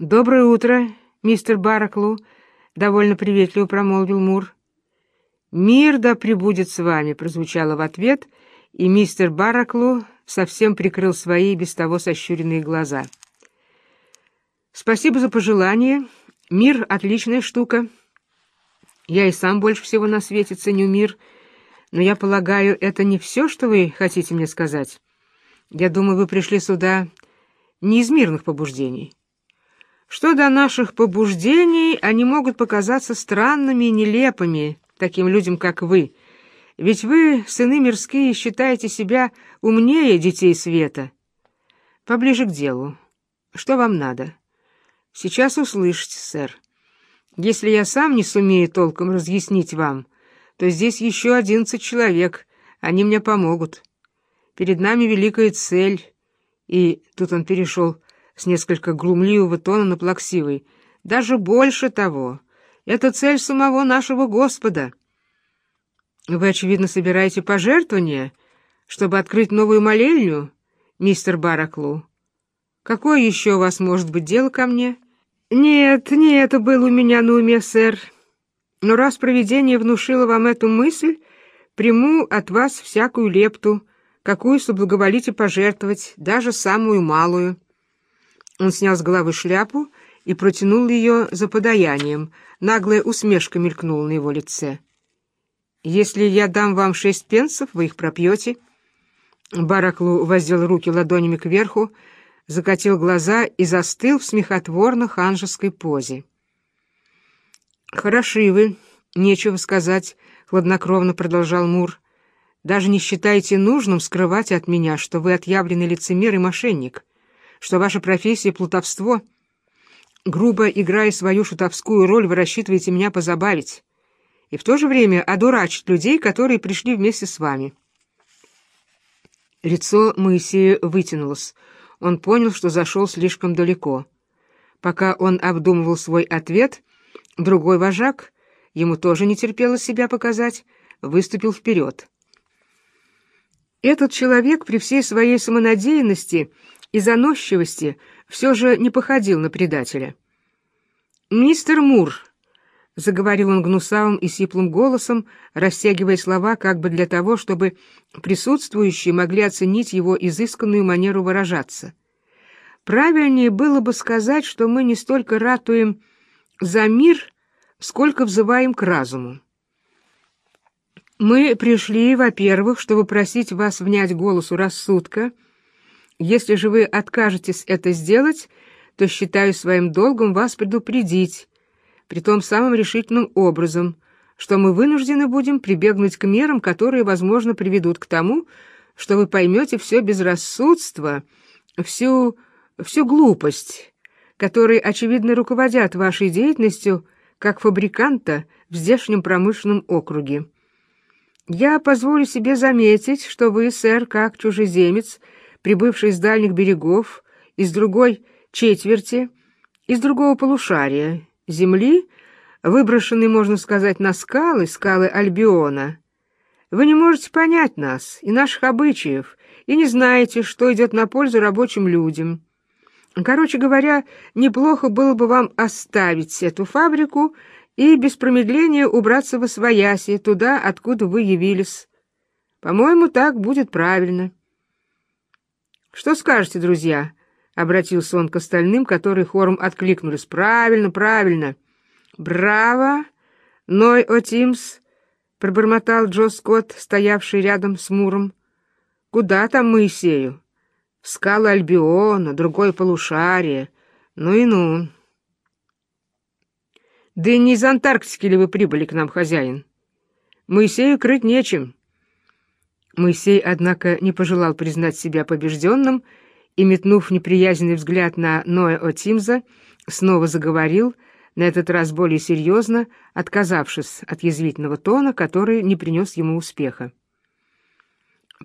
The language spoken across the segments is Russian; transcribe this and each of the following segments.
«Доброе утро, мистер Бараклу», — довольно приветливо промолвил Мур. «Мир да пребудет с вами», — прозвучало в ответ, и мистер Бараклу совсем прикрыл свои без того сощуренные глаза. «Спасибо за пожелание. Мир — отличная штука. Я и сам больше всего на свете ценю мир, но я полагаю, это не все, что вы хотите мне сказать. Я думаю, вы пришли сюда не из мирных побуждений». Что до наших побуждений, они могут показаться странными и нелепыми таким людям, как вы. Ведь вы, сыны мирские, считаете себя умнее детей света. Поближе к делу. Что вам надо? Сейчас услышите, сэр. Если я сам не сумею толком разъяснить вам, то здесь еще одиннадцать человек, они мне помогут. Перед нами великая цель, и тут он перешел с несколько глумливого тона на плаксивый. «Даже больше того. Это цель самого нашего Господа. Вы, очевидно, собираете пожертвования, чтобы открыть новую молельню, мистер Бараклу? Какое еще у вас может быть дело ко мне?» «Нет, не это было у меня на уме, сэр. Но раз провидение внушило вам эту мысль, приму от вас всякую лепту, какую соблаговолите пожертвовать, даже самую малую». Он снял с головы шляпу и протянул ее за подаянием. Наглая усмешка мелькнула на его лице. «Если я дам вам шесть пенсов, вы их пропьете». Бараклу воздел руки ладонями кверху, закатил глаза и застыл в смехотворно-ханжеской позе. «Хороши вы, нечего сказать», — хладнокровно продолжал Мур. «Даже не считаете нужным скрывать от меня, что вы отъявленный лицемер и мошенник» что ваша профессия — плутовство. Грубо играя свою шутовскую роль, вы рассчитываете меня позабавить и в то же время одурачить людей, которые пришли вместе с вами. Лицо Моисея вытянулось. Он понял, что зашел слишком далеко. Пока он обдумывал свой ответ, другой вожак, ему тоже не терпелось себя показать, выступил вперед. Этот человек при всей своей самонадеянности и заносчивости все же не походил на предателя. «Мистер Мур», — заговорил он гнусавым и сиплым голосом, растягивая слова как бы для того, чтобы присутствующие могли оценить его изысканную манеру выражаться. «Правильнее было бы сказать, что мы не столько ратуем за мир, сколько взываем к разуму. Мы пришли, во-первых, чтобы просить вас внять голосу рассудка, — если же вы откажетесь это сделать, то считаю своим долгом вас предупредить, притом самым решительным образом, что мы вынуждены будем прибегнуть к мерам, которые, возможно, приведут к тому, что вы поймете все безрассудство, всю, всю глупость, которые, очевидно, руководят вашей деятельностью как фабриканта в здешнем промышленном округе. Я позволю себе заметить, что вы, сэр, как чужеземец, прибывший с дальних берегов, из другой четверти, из другого полушария земли, выброшенный, можно сказать, на скалы, скалы Альбиона. Вы не можете понять нас и наших обычаев, и не знаете, что идет на пользу рабочим людям. Короче говоря, неплохо было бы вам оставить эту фабрику и без промедления убраться в Освояси, туда, откуда вы явились. По-моему, так будет правильно. «Что скажете, друзья?» — обратился он к остальным, которые хором откликнулись. «Правильно, правильно!» «Браво! Ной Отимс!» — пробормотал Джо Скотт, стоявший рядом с Муром. «Куда там Моисею?» «Скалы Альбиона, другое полушарие. Ну и ну!» «Да не из Антарктики ли вы прибыли к нам, хозяин?» «Моисею крыть нечем. Моисей, однако, не пожелал признать себя побежденным и, метнув неприязненный взгляд на Ноя Отимза, снова заговорил, на этот раз более серьезно, отказавшись от язвительного тона, который не принес ему успеха.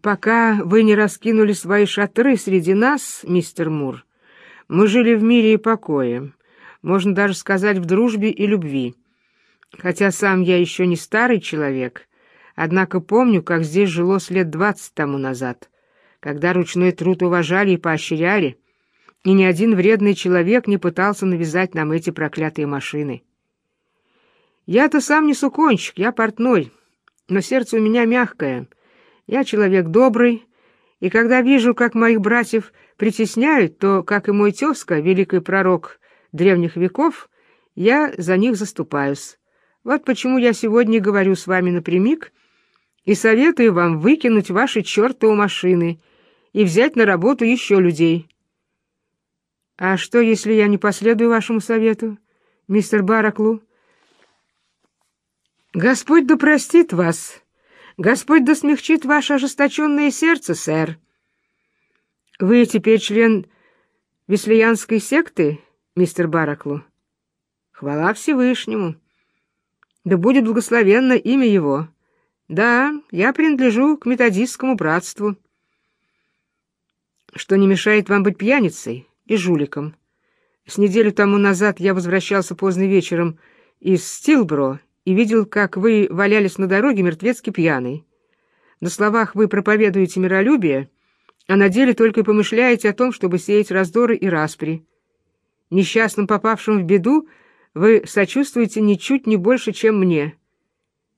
«Пока вы не раскинули свои шатры среди нас, мистер Мур, мы жили в мире и покое, можно даже сказать, в дружбе и любви. Хотя сам я еще не старый человек, Однако помню, как здесь жилось лет двадцать тому назад, когда ручной труд уважали и поощряли, и ни один вредный человек не пытался навязать нам эти проклятые машины. Я-то сам не сукончик, я портной, но сердце у меня мягкое. Я человек добрый, и когда вижу, как моих братьев притесняют, то, как и мой тезка, великий пророк древних веков, я за них заступаюсь. Вот почему я сегодня говорю с вами напрямик и советую вам выкинуть ваши чертовы машины и взять на работу еще людей. А что, если я не последую вашему совету, мистер Бараклу? Господь да простит вас. Господь да ваше ожесточенное сердце, сэр. Вы теперь член Веслиянской секты, мистер Бараклу? Хвала Всевышнему. Да будет благословенно имя его. Да, я принадлежу к методистскому братству. Что не мешает вам быть пьяницей и жуликом. С неделю тому назад я возвращался поздно вечером из Стилбро и видел, как вы валялись на дороге мертвецки пьяный. На словах вы проповедуете миролюбие, а на деле только и помышляете о том, чтобы сеять раздоры и распри. Несчастным, попавшим в беду, вы сочувствуете ничуть не больше, чем мне.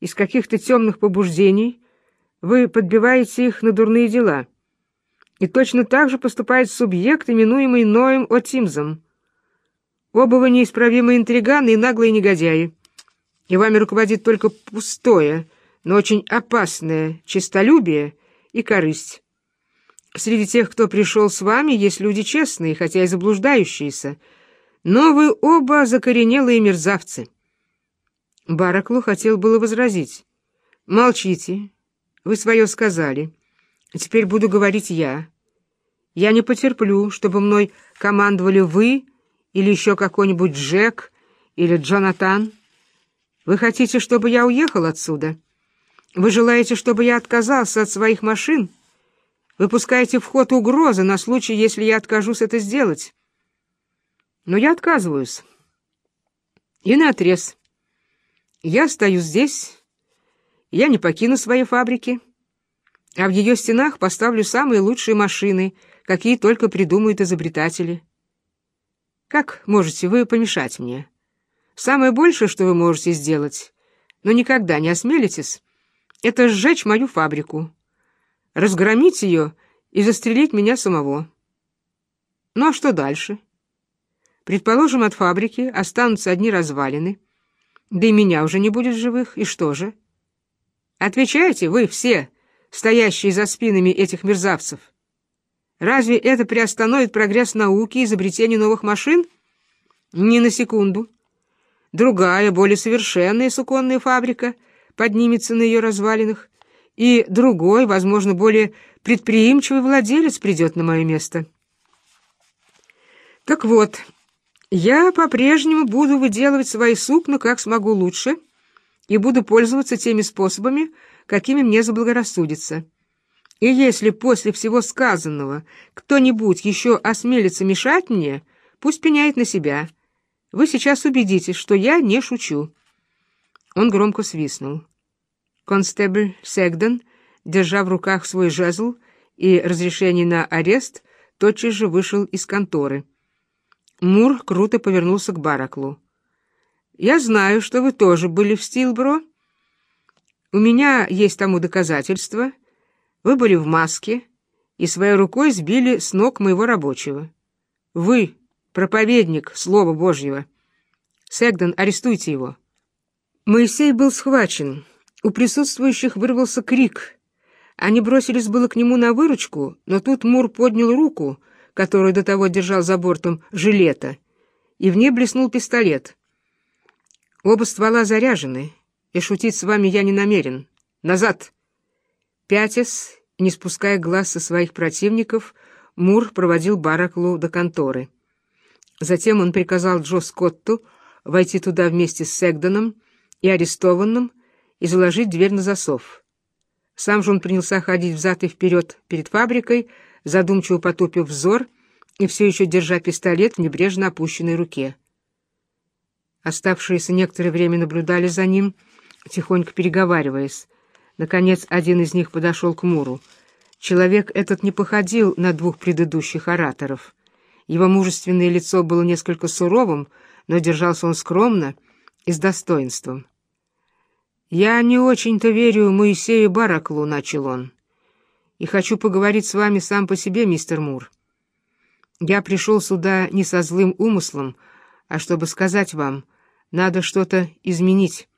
Из каких-то темных побуждений вы подбиваете их на дурные дела. И точно так же поступает субъект, именуемый Ноем Отимзом. Оба вы неисправимые интриганы и наглые негодяи. И вами руководит только пустое, но очень опасное честолюбие и корысть. Среди тех, кто пришел с вами, есть люди честные, хотя и заблуждающиеся, но вы оба закоренелые мерзавцы. Бараклу хотел было возразить. «Молчите. Вы свое сказали. Теперь буду говорить я. Я не потерплю, чтобы мной командовали вы или еще какой-нибудь Джек или Джонатан. Вы хотите, чтобы я уехал отсюда? Вы желаете, чтобы я отказался от своих машин? Вы пускаете в ход угрозы на случай, если я откажусь это сделать. Но я отказываюсь. И наотрез. Я стою здесь, я не покину свои фабрики а в ее стенах поставлю самые лучшие машины, какие только придумают изобретатели. Как можете вы помешать мне? Самое большее, что вы можете сделать, но никогда не осмелитесь, это сжечь мою фабрику, разгромить ее и застрелить меня самого. Ну а что дальше? Предположим, от фабрики останутся одни развалины, да и меня уже не будет живых, и что же? Отвечайте вы все, — стоящие за спинами этих мерзавцев. Разве это приостановит прогресс науки и изобретение новых машин? Ни на секунду. Другая, более совершенная суконная фабрика поднимется на ее развалинах, и другой, возможно, более предприимчивый владелец придет на мое место. Так вот, я по-прежнему буду выделывать свои сукна как смогу лучше и буду пользоваться теми способами, какими мне заблагорассудится. И если после всего сказанного кто-нибудь еще осмелится мешать мне, пусть пеняет на себя. Вы сейчас убедитесь, что я не шучу». Он громко свистнул. Констебль Сегден, держа в руках свой жезл и разрешение на арест, тотчас же вышел из конторы. Мур круто повернулся к Бараклу. «Я знаю, что вы тоже были в Стилбро». У меня есть тому доказательства. Вы были в маске и своей рукой сбили с ног моего рабочего. Вы, проповедник Слова Божьего. Сегдон, арестуйте его. Моисей был схвачен. У присутствующих вырвался крик. Они бросились было к нему на выручку, но тут Мур поднял руку, которую до того держал за бортом жилета, и в ней блеснул пистолет. Оба ствола заряжены, и шутить с вами я не намерен. Назад!» Пятясь, не спуская глаз со своих противников, Мур проводил Бараклу до конторы. Затем он приказал Джо Скотту войти туда вместе с Сегдоном и арестованным и заложить дверь на засов. Сам же он принялся ходить взад и вперед перед фабрикой, задумчиво потупив взор и все еще держа пистолет в небрежно опущенной руке. Оставшиеся некоторое время наблюдали за ним — тихонько переговариваясь. Наконец, один из них подошел к Муру. Человек этот не походил на двух предыдущих ораторов. Его мужественное лицо было несколько суровым, но держался он скромно и с достоинством. «Я не очень-то верю Моисею Бараклу», — начал он, — «и хочу поговорить с вами сам по себе, мистер Мур. Я пришел сюда не со злым умыслом, а чтобы сказать вам, надо что-то изменить.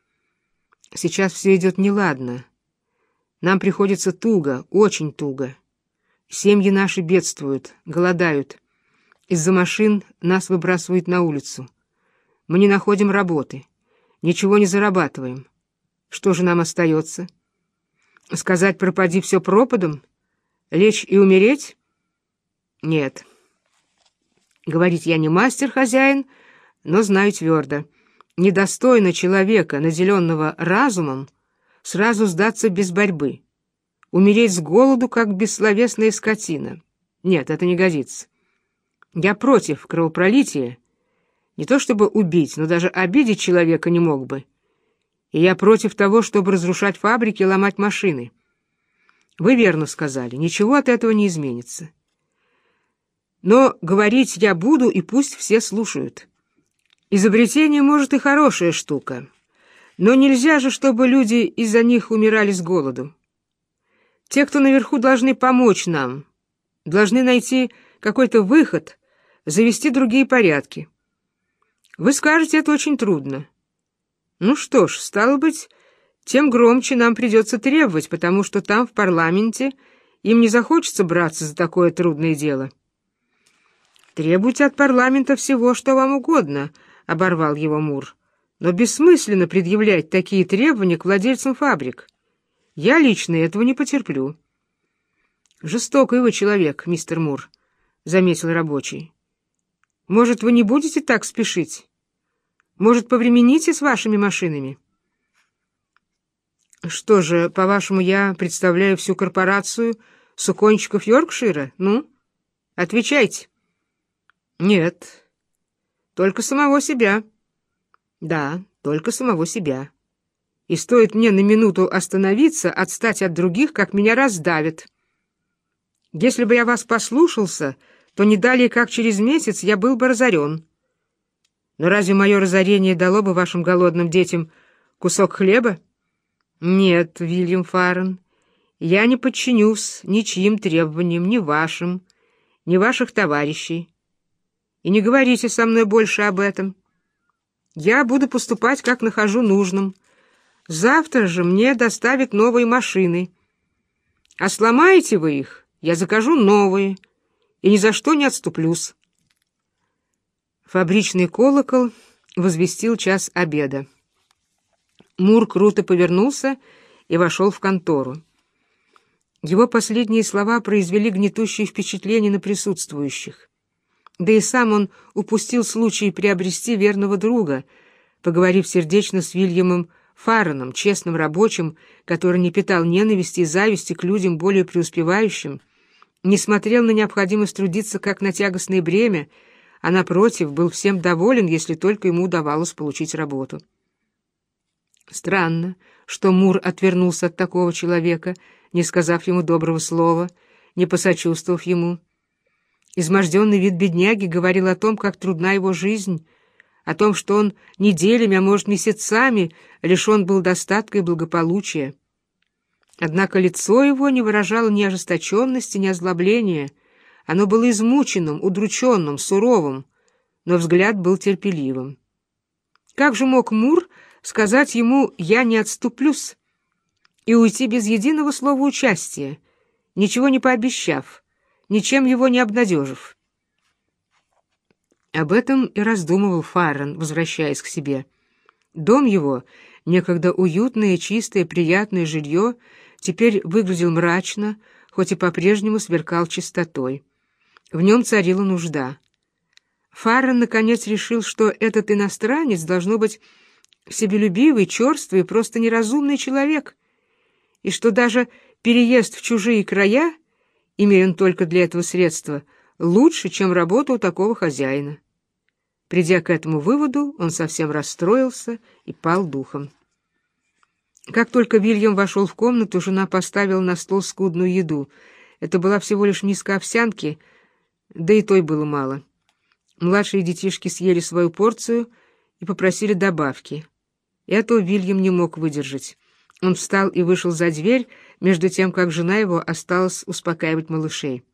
Сейчас все идет неладно. Нам приходится туго, очень туго. Семьи наши бедствуют, голодают. Из-за машин нас выбрасывают на улицу. Мы не находим работы, ничего не зарабатываем. Что же нам остается? Сказать «пропади все пропадом»? Лечь и умереть? Нет. Говорить я не мастер-хозяин, но знаю твердо. Недостойно человека, наделенного разумом, сразу сдаться без борьбы. Умереть с голоду, как бессловесная скотина. Нет, это не годится. Я против кровопролития. Не то чтобы убить, но даже обидеть человека не мог бы. И я против того, чтобы разрушать фабрики ломать машины. Вы верно сказали, ничего от этого не изменится. Но говорить я буду, и пусть все слушают. Изобретение, может, и хорошая штука, но нельзя же, чтобы люди из-за них умирали с голоду. Те, кто наверху, должны помочь нам, должны найти какой-то выход — завести другие порядки. Вы скажете, это очень трудно. Ну что ж, стало быть, тем громче нам придется требовать, потому что там, в парламенте, им не захочется браться за такое трудное дело. «Требуйте от парламента всего, что вам угодно», — оборвал его Мур. «Но бессмысленно предъявлять такие требования к владельцам фабрик. Я лично этого не потерплю». «Жестокий вы человек, мистер Мур», — заметил рабочий. Может, вы не будете так спешить? Может, повремените с вашими машинами? Что же, по-вашему, я представляю всю корпорацию сукончиков Йоркшира? Ну, отвечайте. Нет, только самого себя. Да, только самого себя. И стоит мне на минуту остановиться, отстать от других, как меня раздавит. Если бы я вас послушался то не далее, как через месяц, я был бы разорен. Но разве мое разорение дало бы вашим голодным детям кусок хлеба? Нет, Вильям Фаррен, я не подчинюсь ничьим требованиям, ни вашим, ни ваших товарищей. И не говорите со мной больше об этом. Я буду поступать, как нахожу нужным. Завтра же мне доставят новые машины. А сломаете вы их, я закажу новые — и ни за что не отступлюсь. Фабричный колокол возвестил час обеда. Мур круто повернулся и вошел в контору. Его последние слова произвели гнетущее впечатление на присутствующих. Да и сам он упустил случай приобрести верного друга, поговорив сердечно с Вильямом Фарреном, честным рабочим, который не питал ненависти и зависти к людям более преуспевающим, не смотрел на необходимость трудиться как на тягостное бремя, а, напротив, был всем доволен, если только ему удавалось получить работу. Странно, что Мур отвернулся от такого человека, не сказав ему доброго слова, не посочувствовав ему. Изможденный вид бедняги говорил о том, как трудна его жизнь, о том, что он неделями, а может, месяцами лишен был достатка и благополучия. Однако лицо его не выражало ни ожесточенности, ни озлобления. Оно было измученным, удрученным, суровым, но взгляд был терпеливым. Как же мог Мур сказать ему «я не отступлюсь» и уйти без единого слова участия, ничего не пообещав, ничем его не обнадежив? Об этом и раздумывал Фаррен, возвращаясь к себе. Дом его, некогда уютное, чистое, приятное жилье, теперь выглядел мрачно, хоть и по-прежнему сверкал чистотой. В нем царила нужда. Фаррен, наконец, решил, что этот иностранец должно быть себелюбивый, черствый просто неразумный человек, и что даже переезд в чужие края, имея он только для этого средства, лучше, чем работа у такого хозяина. Придя к этому выводу, он совсем расстроился и пал духом. Как только Вильям вошел в комнату, жена поставила на стол скудную еду. Это была всего лишь миска овсянки, да и той было мало. Младшие детишки съели свою порцию и попросили добавки. Этого Вильям не мог выдержать. Он встал и вышел за дверь, между тем, как жена его осталась успокаивать малышей.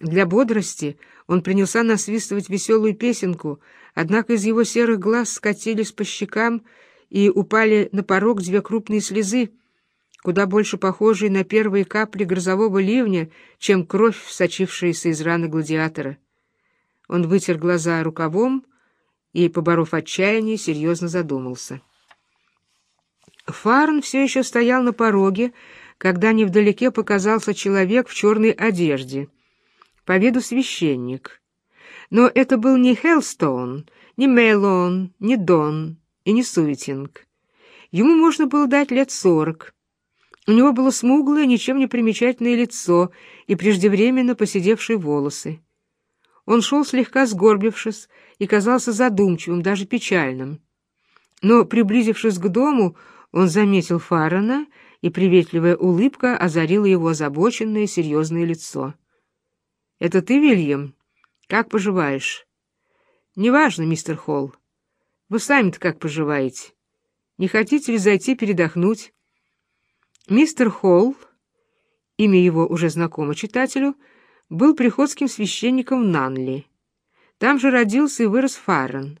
Для бодрости он принялся насвистывать веселую песенку, однако из его серых глаз скатились по щекам и упали на порог две крупные слезы, куда больше похожие на первые капли грозового ливня, чем кровь, сочившаяся из раны гладиатора. Он вытер глаза рукавом и, поборов отчаяние, серьезно задумался. Фарн все еще стоял на пороге, когда невдалеке показался человек в черной одежде, по виду священник. Но это был не Хелстоун, не Мейлон, не Дон и не Суетинг. Ему можно было дать лет сорок. У него было смуглое, ничем не примечательное лицо и преждевременно поседевшие волосы. Он шел слегка сгорбившись и казался задумчивым, даже печальным. Но, приблизившись к дому, он заметил Фарана, и приветливая улыбка озарила его озабоченное серьезное лицо. «Это ты, Вильям? Как поживаешь?» «Неважно, мистер Холл. Вы сами-то как поживаете? Не хотите ли зайти передохнуть?» Мистер Холл, имя его уже знакомо читателю, был приходским священником в Нанли. Там же родился и вырос Фаррен,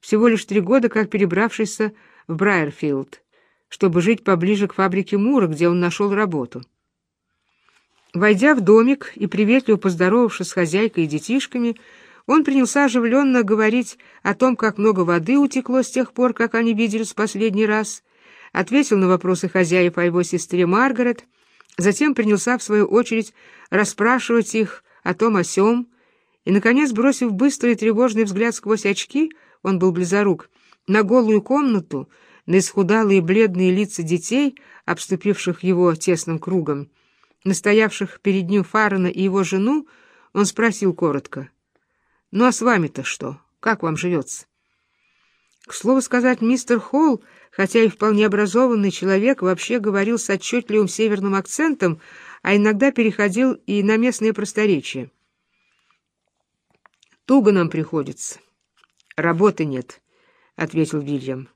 всего лишь три года как перебравшийся в Брайерфилд, чтобы жить поближе к фабрике Мура, где он нашел работу. Войдя в домик и приветливо поздоровавшись с хозяйкой и детишками, он принялся оживленно говорить о том, как много воды утекло с тех пор, как они виделись в последний раз, ответил на вопросы хозяев о его сестре Маргарет, затем принялся, в свою очередь, расспрашивать их о том о сём, и, наконец, бросив быстрый и тревожный взгляд сквозь очки, он был близорук, на голую комнату, на исхудалые бледные лица детей, обступивших его тесным кругом, настоявших перед ним Фарена и его жену, он спросил коротко, «Ну а с вами-то что? Как вам живется?» К слову сказать, мистер Холл, хотя и вполне образованный человек, вообще говорил с отчетливым северным акцентом, а иногда переходил и на местные просторечия. «Туго нам приходится. Работы нет», — ответил Вильям.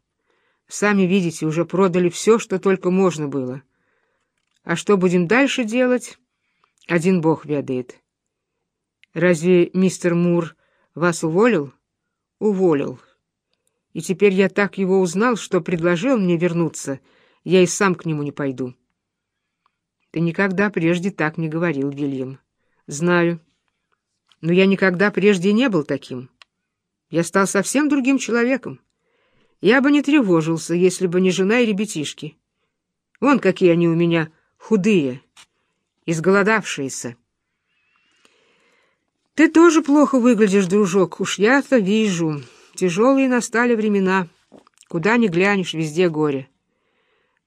«Сами видите, уже продали все, что только можно было. А что будем дальше делать, один бог ведает. Разве мистер Мур вас уволил?» «Уволил. И теперь я так его узнал, что предложил мне вернуться, я и сам к нему не пойду». «Ты никогда прежде так не говорил, Вильям. Знаю. Но я никогда прежде не был таким. Я стал совсем другим человеком. Я бы не тревожился, если бы не жена и ребятишки. Вон какие они у меня худые, изголодавшиеся. Ты тоже плохо выглядишь, дружок, уж я-то вижу. Тяжелые настали времена. Куда ни глянешь, везде горе.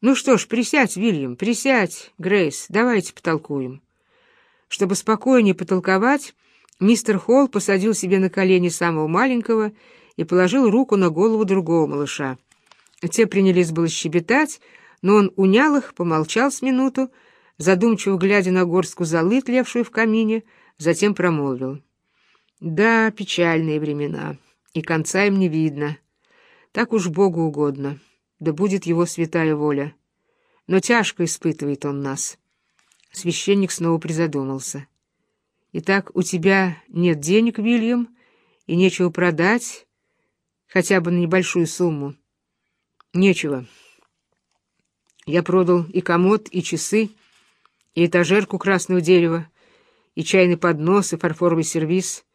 Ну что ж, присядь, Вильям, присядь, Грейс, давайте потолкуем. Чтобы спокойнее потолковать, мистер Холл посадил себе на колени самого маленького и положил руку на голову другого малыша. Те принялись было щебетать, но он унял их, помолчал с минуту, задумчиво глядя на горстку золы, тлевшую в камине, затем промолвил. «Да, печальные времена, и конца им не видно. Так уж Богу угодно» да будет его святая воля. Но тяжко испытывает он нас. Священник снова призадумался. Итак, у тебя нет денег, Вильям, и нечего продать, хотя бы на небольшую сумму. Нечего. Я продал и комод, и часы, и этажерку красного дерева, и чайный поднос, и фарфоровый сервиз,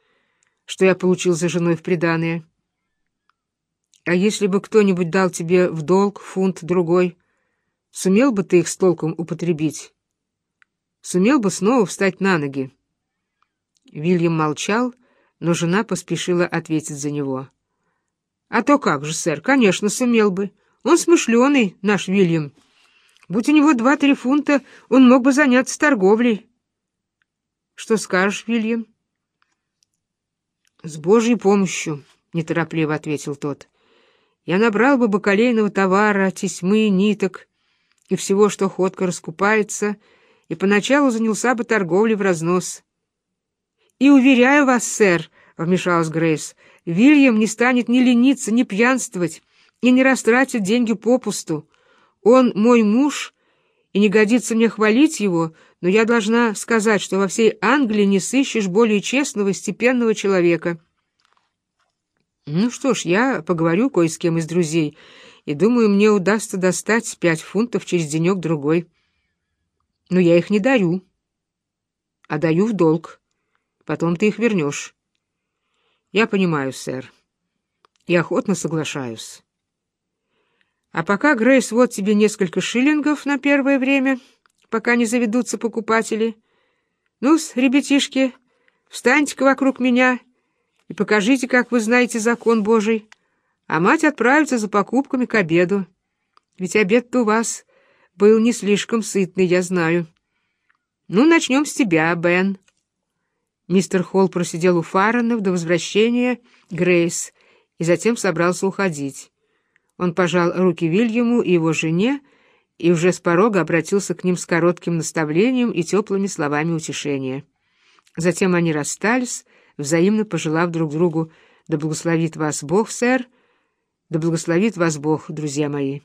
что я получил за женой в приданое. А если бы кто-нибудь дал тебе в долг фунт другой, сумел бы ты их с толком употребить? Сумел бы снова встать на ноги?» Вильям молчал, но жена поспешила ответить за него. «А то как же, сэр, конечно, сумел бы. Он смышленый, наш Вильям. Будь у него два-три фунта, он мог бы заняться торговлей». «Что скажешь, Вильям?» «С Божьей помощью», — неторопливо ответил тот я набрал бы бакалейного товара, тесьмы, ниток и всего, что ходко раскупается, и поначалу занялся бы торговлей в разнос. И уверяю вас, сэр, — вмешалась Грейс. «Вильям не станет ни лениться, ни пьянствовать и не растратит деньги попусту. Он мой муж, и не годится мне хвалить его, но я должна сказать, что во всей Англии не сыщешь более честного и степенного человека». «Ну что ж, я поговорю кое с кем из друзей, и думаю, мне удастся достать пять фунтов через денек-другой. Но я их не дарю, а даю в долг. Потом ты их вернешь». «Я понимаю, сэр, и охотно соглашаюсь». А пока, Грейс, вот тебе несколько шиллингов на первое время, пока не заведутся покупатели. Ну-с, ребятишки, встаньте-ка вокруг меня и покажите, как вы знаете закон Божий, а мать отправится за покупками к обеду. Ведь обед-то у вас был не слишком сытный, я знаю. Ну, начнем с тебя, Бен. Мистер Холл просидел у Фарренов до возвращения Грейс и затем собрался уходить. Он пожал руки Вильяму и его жене и уже с порога обратился к ним с коротким наставлением и теплыми словами утешения. Затем они расстались, взаимно пожелав друг другу «Да благословит вас Бог, сэр! Да благословит вас Бог, друзья мои!»